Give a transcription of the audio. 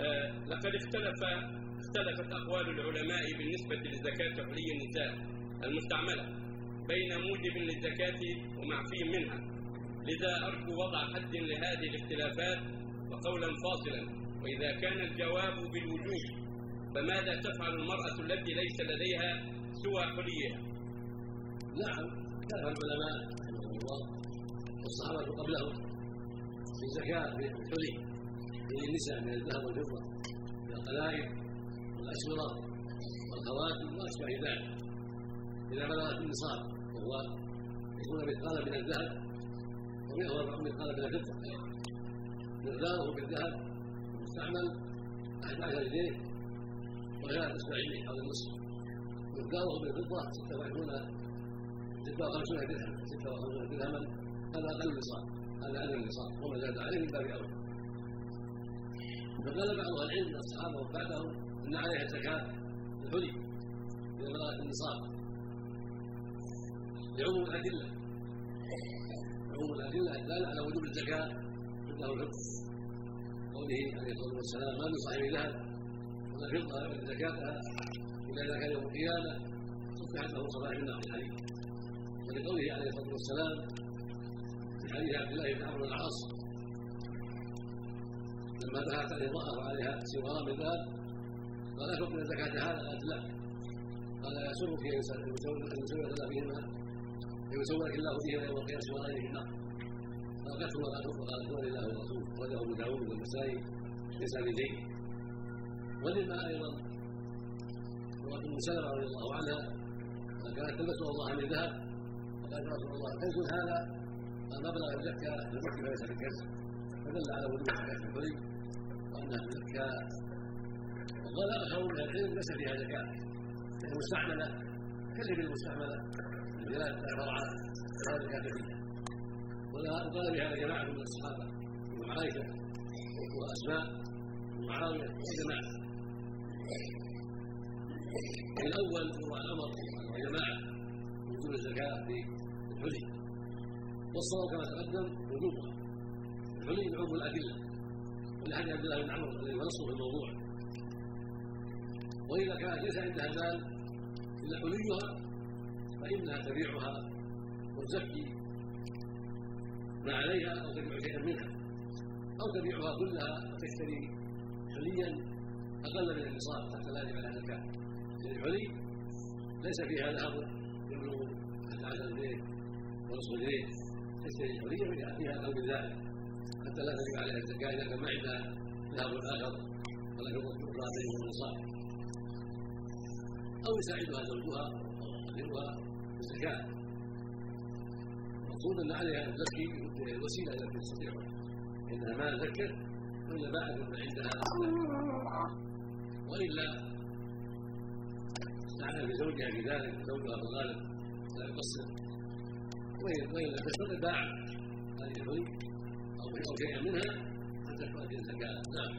آه، لقد اختلف اختلفت أقوال العلماء بالنسبة لزكاة حلي النساء المستعملة بين موجب للزكاة ومعفي منها. لذا أرجو وضع حد لهذه الاختلافات وقولا فاصلا. وإذا كان الجواب بالوجوب فماذا تفعل المرأة التي ليس لديها سوى حليها نعم كان العلماء رحمهم الله والصحابة قبلهم في الزكاة في الحلي للنساء من الذهب والفضة من القلائد والأسورة والخواتم وأشبه ذلك إذا بلغت النصاب وهو يكون مثقالا من الذهب وهو مثقالا من الفضة. مقداره بالذهب المستعمل أحد عشر جنيه وهي إسماعيلي حول النصف. مقداره بالفضة ستة وعشرون ستة وخمسون درهما. هذا أقل النصاب هذا أقل النصاب وما زاد عليه من باب أولى فقال بعض أهل العلم من الصحابه وبعدهم إن عليها زكاة الحلي اذا بلغت النصاب. لعموم الأدلة. عموم الأدلة الدالة على وجوب الزكاة مثله الفقه قوله عليه الصلاة والسلام ما من صاحب ذهب ولا فضة يؤدي زكاتها إلا اذا كان يوم القيامة صفحت له صباح النار في الحديث. ولقوله عليه الصلاة والسلام في حديث عبد الله بن عمرو العاص لما عليه امراه وعليها سوارا من ذهب قال من زكاة هذا؟ قالت لا. قال يسرك ان يسوي لنا فيهما ان يسويك الله فيهما يوم القيامة سوارين في النار. فاقته وقالت هو لله ورسوله. وله أبو داود والنسائي بلسان زيد ولما أيضا امراه ام سلمة رضي الله عنها كانت تلبس الله من ذهب. وقالت رسول الله كنز هذا؟ قال مبلغ الزكاة للمكي فليس بالكنز فدل على وجوب زكاه الحلي وانها زكاه وقال اخر من العلم ليس فيها زكاه المستعمله كذب المستعمله التي لا فرع لا زكاه فيها وقال بهذا جماعة من الصحابة ابن عائشة واسماء ومعاويه وجماعه الأول هو الامر وجماعه وجوب الزكاه في الحلي والصواب كما تقدم وجوبها الحلي يعم الادله ولحديث عبد الله بن عمرو الذي نصه في الموضوع. وإذا كانت ليس عندها مال إلا حليها فإنها تبيعها وتزكي ما عليها أو تبيع شيئا منها. أو تبيعها كلها وتشتري حليا أقل من النصاب حتى لا يجب عليها زكاه لأن الحلي ليس فيها ذهب يبلغ 11 جنيه ونصف جنيه. تشتري حليا فيها أقل من ذلك. حتى لا تجب عليها الزكاة إذا كان ما عندها ذهب اخر ولا أخرى بين النصاب أو يساعدها زوجها أو يقدرها بالزكاه المقصود أن عليها أن تزكي الوسيلة التي تستطيعها إنها ما زكت والا باعت ما عندها. وإلا استعان بزوجها في ذلك زوجها في الغالب لا يقصر. وان لم تستطع باعت هذه الحلي أو شيئا منها حتى تؤدي الزكاه نعم